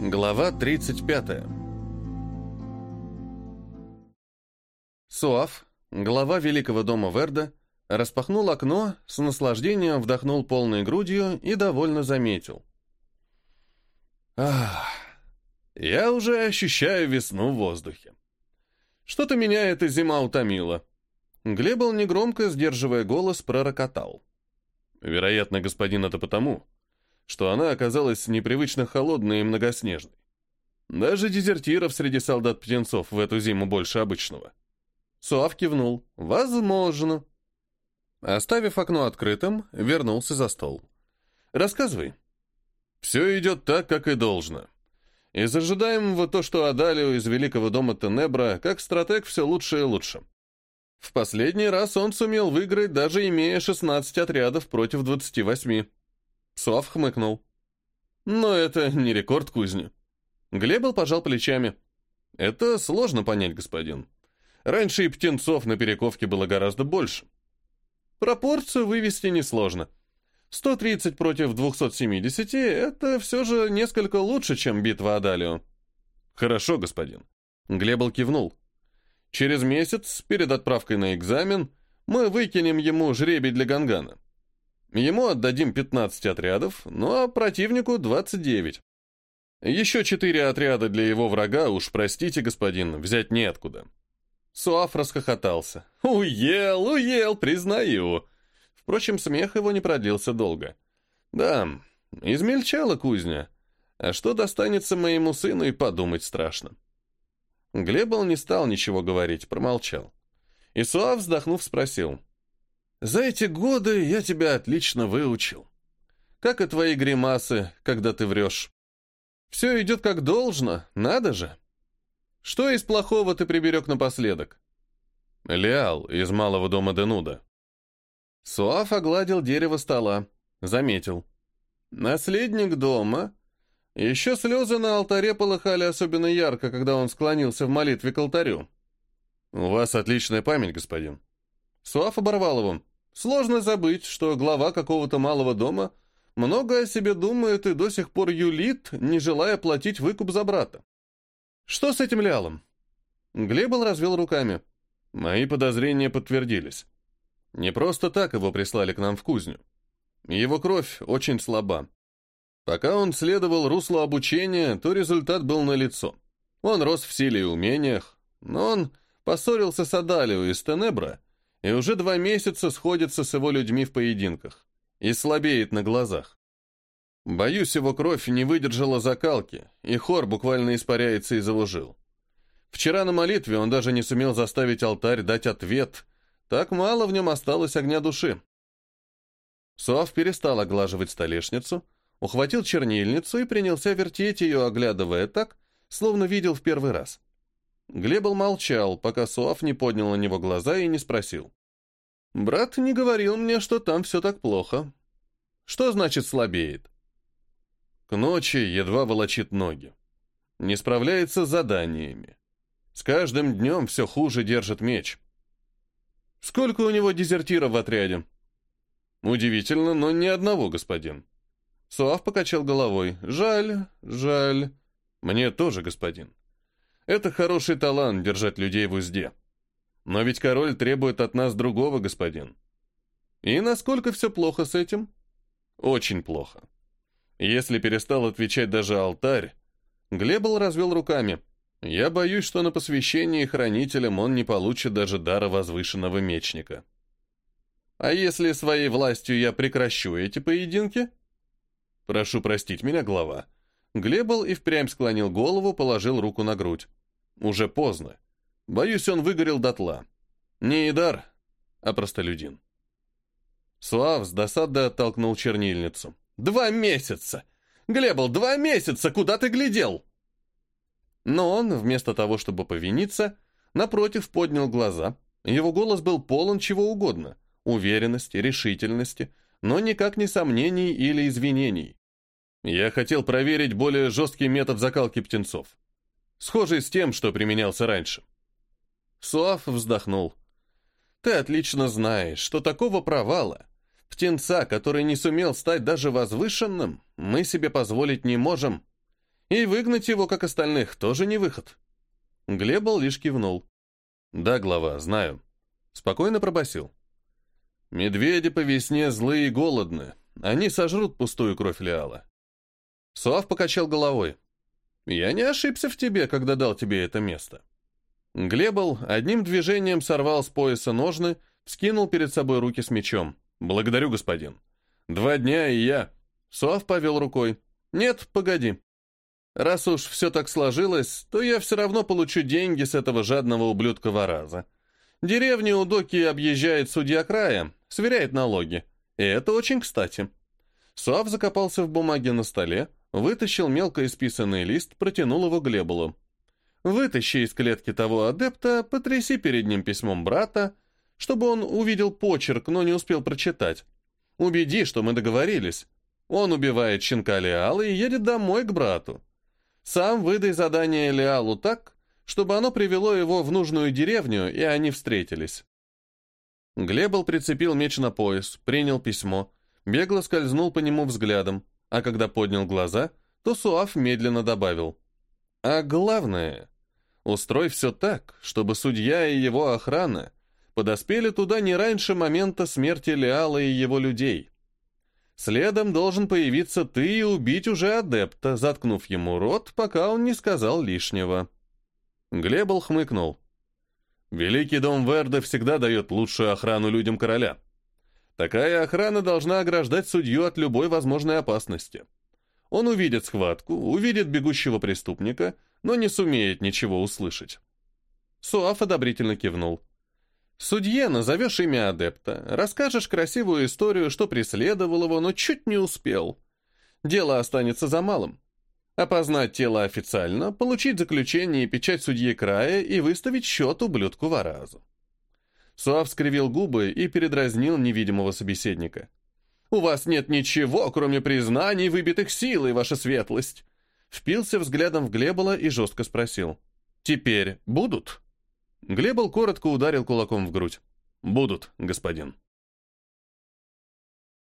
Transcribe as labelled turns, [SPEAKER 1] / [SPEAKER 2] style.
[SPEAKER 1] Глава 35. Суав, глава Великого дома Верда, распахнул окно, с наслаждением вдохнул полной грудью и довольно заметил. «Ах, я уже ощущаю весну в воздухе. Что-то меня эта зима утомила». Глебл негромко, сдерживая голос, пророкотал. «Вероятно, господин, это потому, что она оказалась непривычно холодной и многоснежной. Даже дезертиров среди солдат-птенцов в эту зиму больше обычного. Суав кивнул. «Возможно». Оставив окно открытым, вернулся за стол. «Рассказывай». «Все идет так, как и должно. Из ожидаемого то, что Адалио из Великого дома Тенебра, как стратег, все лучше и лучше. В последний раз он сумел выиграть, даже имея 16 отрядов против 28. Суав хмыкнул. Но это не рекорд кузни. Глебл пожал плечами. Это сложно понять, господин. Раньше и птенцов на перековке было гораздо больше. Пропорцию вывести несложно. 130 против 270 — это все же несколько лучше, чем битва Адалио. Хорошо, господин. Глебл кивнул. Через месяц, перед отправкой на экзамен, мы выкинем ему жребий для Гангана. Ему отдадим 15 отрядов, ну а противнику 29. Еще четыре отряда для его врага, уж простите, господин, взять неоткуда. Суаф расхохотался. «Уел, уел, признаю!» Впрочем, смех его не продлился долго. «Да, измельчала кузня. А что достанется моему сыну, и подумать страшно». Глебл не стал ничего говорить, промолчал. И Суав, вздохнув, спросил. За эти годы я тебя отлично выучил. Как и твои гримасы, когда ты врешь. Все идет как должно, надо же. Что из плохого ты приберег напоследок? Леал из малого дома Денуда. Суаф огладил дерево стола, заметил. Наследник дома. Еще слезы на алтаре полыхали особенно ярко, когда он склонился в молитве к алтарю. У вас отличная память, господин. Суаф оборвал его. Сложно забыть, что глава какого-то малого дома много о себе думает и до сих пор юлит, не желая платить выкуп за брата. Что с этим лялом? Глебл развел руками. Мои подозрения подтвердились. Не просто так его прислали к нам в кузню. Его кровь очень слаба. Пока он следовал руслу обучения, то результат был налицо. Он рос в силе и умениях, но он поссорился с Адалио из Тенебра и уже два месяца сходится с его людьми в поединках и слабеет на глазах. Боюсь, его кровь не выдержала закалки, и хор буквально испаряется из его жил. Вчера на молитве он даже не сумел заставить алтарь дать ответ, так мало в нем осталось огня души. Суав перестал оглаживать столешницу, ухватил чернильницу и принялся вертеть ее, оглядывая так, словно видел в первый раз. Глебл молчал, пока Суав не поднял на него глаза и не спросил. «Брат не говорил мне, что там все так плохо. Что значит слабеет?» К ночи едва волочит ноги. Не справляется с заданиями. С каждым днем все хуже держит меч. Сколько у него дезертиров в отряде? Удивительно, но ни одного, господин. Суав покачал головой. Жаль, жаль. Мне тоже, господин. Это хороший талант держать людей в узде. Но ведь король требует от нас другого, господин. И насколько все плохо с этим? Очень плохо. Если перестал отвечать даже алтарь, Глебл развел руками. Я боюсь, что на посвящении хранителям он не получит даже дара возвышенного мечника. А если своей властью я прекращу эти поединки? Прошу простить меня, глава. Глебл и впрямь склонил голову, положил руку на грудь. Уже поздно. Боюсь, он выгорел дотла. Не Идар, а простолюдин. Суав с досадой оттолкнул чернильницу. «Два месяца! Глебл, два месяца! Куда ты глядел?» Но он, вместо того, чтобы повиниться, напротив поднял глаза. Его голос был полон чего угодно — уверенности, решительности, но никак не сомнений или извинений. Я хотел проверить более жесткий метод закалки птенцов схожий с тем, что применялся раньше. Суав вздохнул. «Ты отлично знаешь, что такого провала, птенца, который не сумел стать даже возвышенным, мы себе позволить не можем. И выгнать его, как остальных, тоже не выход. Глебал лишь кивнул. «Да, глава, знаю». Спокойно пробасил. «Медведи по весне злые и голодны. Они сожрут пустую кровь Леала». Суав покачал головой. «Я не ошибся в тебе, когда дал тебе это место». Глебал одним движением сорвал с пояса ножны, вскинул перед собой руки с мечом. «Благодарю, господин. Два дня, и я...» Суав повел рукой. «Нет, погоди. Раз уж все так сложилось, то я все равно получу деньги с этого жадного ублюдка Вараза. Деревню у Доки объезжает судья края, сверяет налоги. И это очень кстати». Суав закопался в бумаге на столе, вытащил мелко исписанный лист, протянул его Глебулу. «Вытащи из клетки того адепта, потряси перед ним письмом брата, чтобы он увидел почерк, но не успел прочитать. Убеди, что мы договорились. Он убивает щенка Леала и едет домой к брату. Сам выдай задание Леалу так, чтобы оно привело его в нужную деревню, и они встретились». Глебл прицепил меч на пояс, принял письмо, бегло скользнул по нему взглядом, а когда поднял глаза, то Суав медленно добавил. «А главное, устрой все так, чтобы судья и его охрана подоспели туда не раньше момента смерти Леала и его людей. Следом должен появиться ты и убить уже адепта, заткнув ему рот, пока он не сказал лишнего». Глебл хмыкнул. «Великий дом Верда всегда дает лучшую охрану людям короля. Такая охрана должна ограждать судью от любой возможной опасности. Он увидит схватку, увидит бегущего преступника, но не сумеет ничего услышать». Суаф одобрительно кивнул. Судье назовешь имя адепта, расскажешь красивую историю, что преследовал его, но чуть не успел. Дело останется за малым. Опознать тело официально, получить заключение и печать судьи края и выставить счет ублюдку Варазу. Суав скривил губы и передразнил невидимого собеседника. «У вас нет ничего, кроме признаний, выбитых силой, ваша светлость!» Впился взглядом в Глебола и жестко спросил. «Теперь будут?» Глебл коротко ударил кулаком в грудь. «Будут, господин».